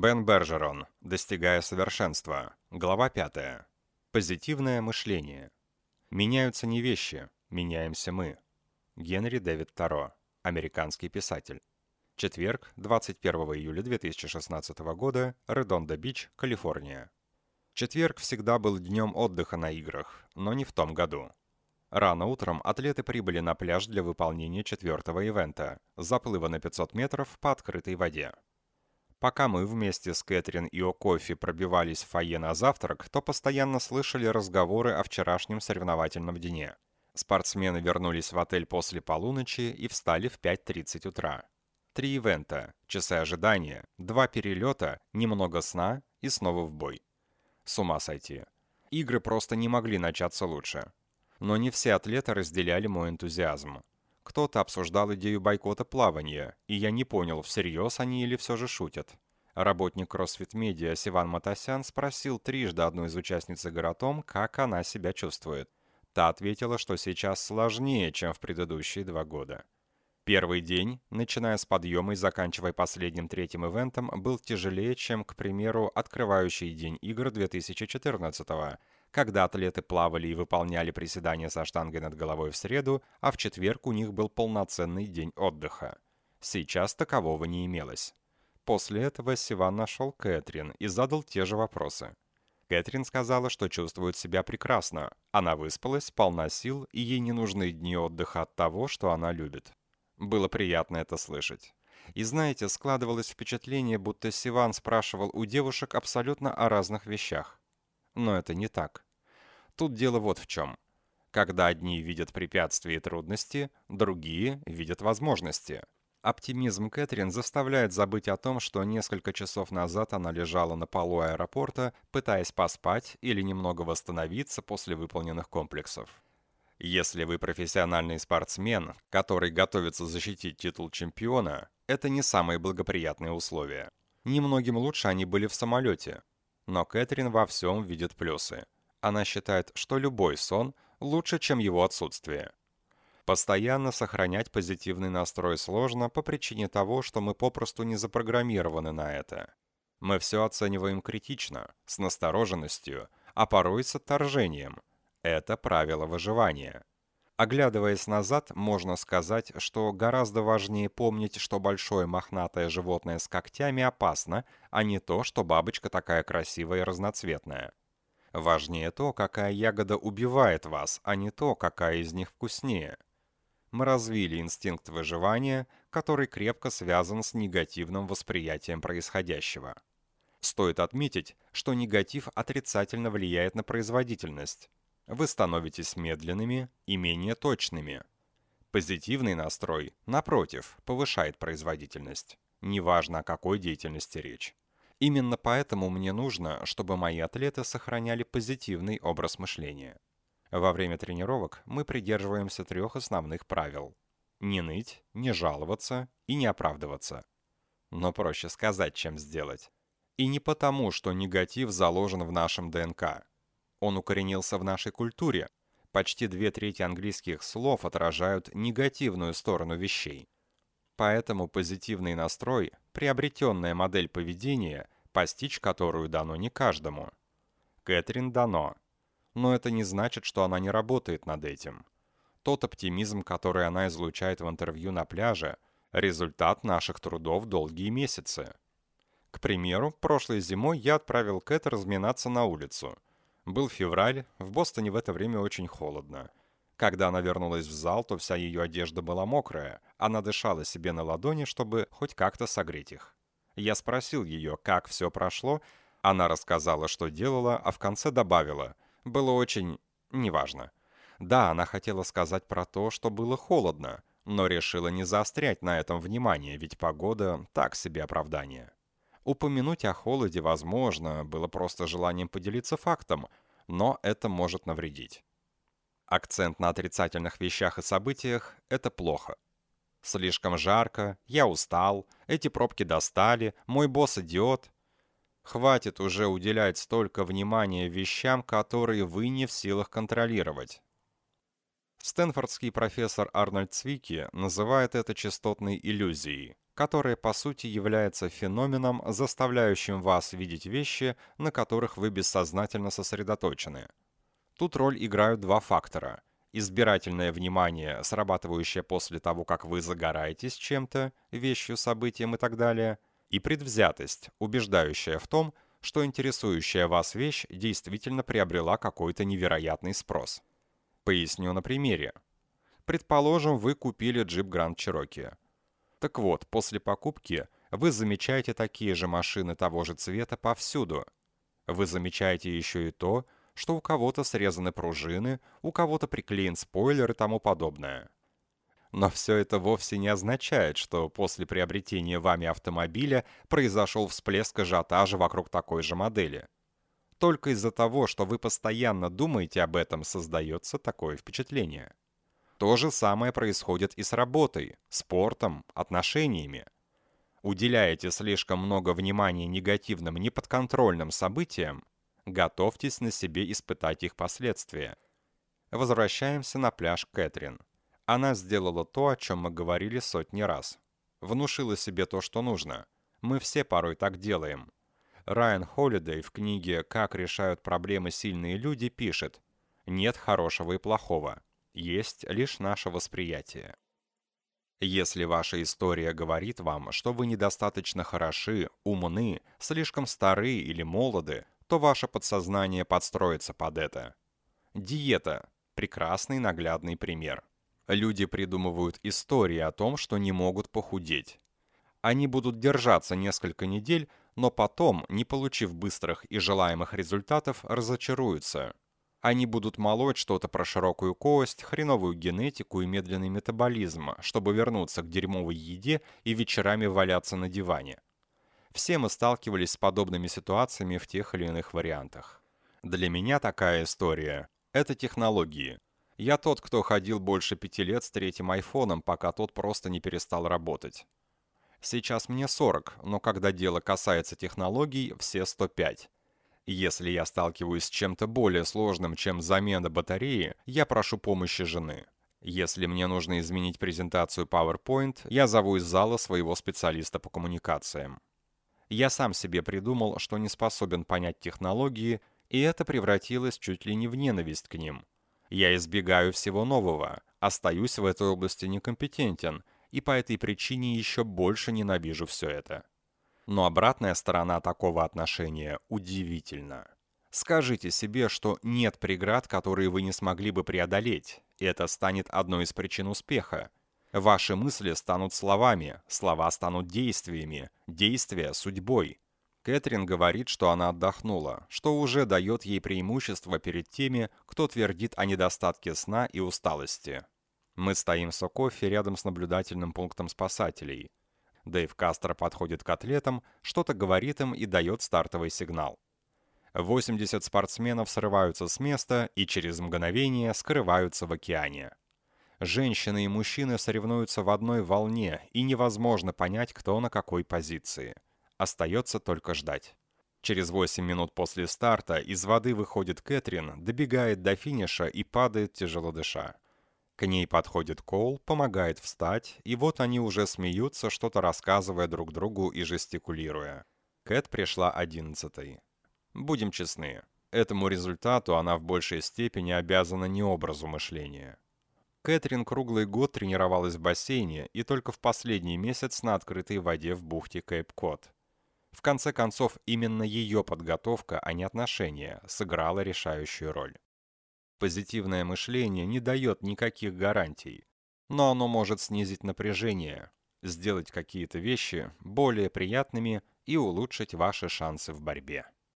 Бен Бержерон. Достигая совершенства. Глава 5. Позитивное мышление. Меняются не вещи, меняемся мы. Генри Дэвид Таро. Американский писатель. Четверг, 21 июля 2016 года, Редондо-Бич, Калифорния. Четверг всегда был днем отдыха на играх, но не в том году. Рано утром атлеты прибыли на пляж для выполнения четвертого ивента – заплыва на 500 метров по открытой воде. Пока мы вместе с Кэтрин и О'Кофи пробивались в фойе на завтрак, то постоянно слышали разговоры о вчерашнем соревновательном дне. Спортсмены вернулись в отель после полуночи и встали в 5.30 утра. Три ивента, часы ожидания, два перелета, немного сна и снова в бой. С ума сойти. Игры просто не могли начаться лучше. Но не все атлеты разделяли мой энтузиазм. Кто-то обсуждал идею бойкота плавания, и я не понял, всерьез они или все же шутят. Работник CrossFit Media Сиван Матасян спросил трижды одну из участниц игр о том, как она себя чувствует. Та ответила, что сейчас сложнее, чем в предыдущие два года. Первый день, начиная с подъема и заканчивая последним третьим ивентом, был тяжелее, чем, к примеру, открывающий день игр 2014 года когда атлеты плавали и выполняли приседания со штангой над головой в среду, а в четверг у них был полноценный день отдыха. Сейчас такового не имелось. После этого Сиван нашел Кэтрин и задал те же вопросы. Кэтрин сказала, что чувствует себя прекрасно. Она выспалась, полна сил, и ей не нужны дни отдыха от того, что она любит. Было приятно это слышать. И знаете, складывалось впечатление, будто Сиван спрашивал у девушек абсолютно о разных вещах. Но это не так. Тут дело вот в чем. Когда одни видят препятствия и трудности, другие видят возможности. Оптимизм Кэтрин заставляет забыть о том, что несколько часов назад она лежала на полу аэропорта, пытаясь поспать или немного восстановиться после выполненных комплексов. Если вы профессиональный спортсмен, который готовится защитить титул чемпиона, это не самые благоприятные условия. Немногим лучше они были в самолете, но Кэтрин во всем видит плюсы. Она считает, что любой сон лучше, чем его отсутствие. Постоянно сохранять позитивный настрой сложно по причине того, что мы попросту не запрограммированы на это. Мы все оцениваем критично, с настороженностью, а порой с отторжением. Это правило выживания. Оглядываясь назад, можно сказать, что гораздо важнее помнить, что большое мохнатое животное с когтями опасно, а не то, что бабочка такая красивая и разноцветная. Важнее то, какая ягода убивает вас, а не то, какая из них вкуснее. Мы развили инстинкт выживания, который крепко связан с негативным восприятием происходящего. Стоит отметить, что негатив отрицательно влияет на производительность вы становитесь медленными и менее точными. Позитивный настрой, напротив, повышает производительность. Неважно, о какой деятельности речь. Именно поэтому мне нужно, чтобы мои атлеты сохраняли позитивный образ мышления. Во время тренировок мы придерживаемся трех основных правил. Не ныть, не жаловаться и не оправдываться. Но проще сказать, чем сделать. И не потому, что негатив заложен в нашем ДНК. Он укоренился в нашей культуре. Почти две трети английских слов отражают негативную сторону вещей. Поэтому позитивный настрой – приобретенная модель поведения, постичь которую дано не каждому. Кэтрин дано. Но это не значит, что она не работает над этим. Тот оптимизм, который она излучает в интервью на пляже – результат наших трудов долгие месяцы. К примеру, прошлой зимой я отправил Кэт разминаться на улицу – был февраль, в Бостоне в это время очень холодно. Когда она вернулась в зал, то вся ее одежда была мокрая. Она дышала себе на ладони, чтобы хоть как-то согреть их. Я спросил ее, как все прошло. Она рассказала, что делала, а в конце добавила. Было очень... неважно. Да, она хотела сказать про то, что было холодно, но решила не заострять на этом внимание, ведь погода — так себе оправдание. Упомянуть о холоде, возможно, было просто желанием поделиться фактом, но это может навредить. Акцент на отрицательных вещах и событиях – это плохо. Слишком жарко, я устал, эти пробки достали, мой босс идиот. Хватит уже уделять столько внимания вещам, которые вы не в силах контролировать. Стэнфордский профессор Арнольд Цвики называет это частотной иллюзией, которое по сути является феноменом, заставляющим вас видеть вещи, на которых вы бессознательно сосредоточены. Тут роль играют два фактора. Избирательное внимание, срабатывающее после того, как вы загораетесь чем-то, вещью, событием и так далее, и предвзятость, убеждающая в том, что интересующая вас вещь действительно приобрела какой-то невероятный спрос. Поясню на примере. Предположим, вы купили джип Grand Cherokee. Так вот, после покупки вы замечаете такие же машины того же цвета повсюду. Вы замечаете еще и то, что у кого-то срезаны пружины, у кого-то приклеен спойлер и тому подобное. Но все это вовсе не означает, что после приобретения вами автомобиля произошел всплеск ажиотажа вокруг такой же модели. Только из-за того, что вы постоянно думаете об этом, создается такое впечатление. То же самое происходит и с работой, спортом, отношениями. Уделяете слишком много внимания негативным, неподконтрольным событиям, готовьтесь на себе испытать их последствия. Возвращаемся на пляж Кэтрин. Она сделала то, о чем мы говорили сотни раз. Внушила себе то, что нужно. Мы все порой так делаем. Райан Холидей в книге «Как решают проблемы сильные люди» пишет «Нет хорошего и плохого есть лишь наше восприятие. Если ваша история говорит вам, что вы недостаточно хороши, умны, слишком стары или молоды, то ваше подсознание подстроится под это. Диета – прекрасный наглядный пример. Люди придумывают истории о том, что не могут похудеть. Они будут держаться несколько недель, но потом, не получив быстрых и желаемых результатов, разочаруются – они будут молоть что-то про широкую кость, хреновую генетику и медленный метаболизм, чтобы вернуться к дерьмовой еде и вечерами валяться на диване. Все мы сталкивались с подобными ситуациями в тех или иных вариантах. Для меня такая история – это технологии. Я тот, кто ходил больше пяти лет с третьим айфоном, пока тот просто не перестал работать. Сейчас мне 40, но когда дело касается технологий, все 105. Если я сталкиваюсь с чем-то более сложным, чем замена батареи, я прошу помощи жены. Если мне нужно изменить презентацию PowerPoint, я зову из зала своего специалиста по коммуникациям. Я сам себе придумал, что не способен понять технологии, и это превратилось чуть ли не в ненависть к ним. Я избегаю всего нового, остаюсь в этой области некомпетентен, и по этой причине еще больше ненавижу все это. Но обратная сторона такого отношения удивительна. Скажите себе, что нет преград, которые вы не смогли бы преодолеть, это станет одной из причин успеха. Ваши мысли станут словами, слова станут действиями, действия – судьбой. Кэтрин говорит, что она отдохнула, что уже дает ей преимущество перед теми, кто твердит о недостатке сна и усталости. Мы стоим в Сокофе рядом с наблюдательным пунктом спасателей. Дэйв Кастро подходит к атлетам, что-то говорит им и дает стартовый сигнал. 80 спортсменов срываются с места и через мгновение скрываются в океане. Женщины и мужчины соревнуются в одной волне, и невозможно понять, кто на какой позиции. Остается только ждать. Через 8 минут после старта из воды выходит Кэтрин, добегает до финиша и падает, тяжело дыша. К ней подходит Коул, помогает встать, и вот они уже смеются, что-то рассказывая друг другу и жестикулируя. Кэт пришла одиннадцатой. Будем честны, этому результату она в большей степени обязана не образу мышления. Кэтрин круглый год тренировалась в бассейне и только в последний месяц на открытой воде в бухте Кейп-Кот. В конце концов, именно ее подготовка, а не отношения, сыграла решающую роль. Позитивное мышление не дает никаких гарантий, но оно может снизить напряжение, сделать какие-то вещи более приятными и улучшить ваши шансы в борьбе.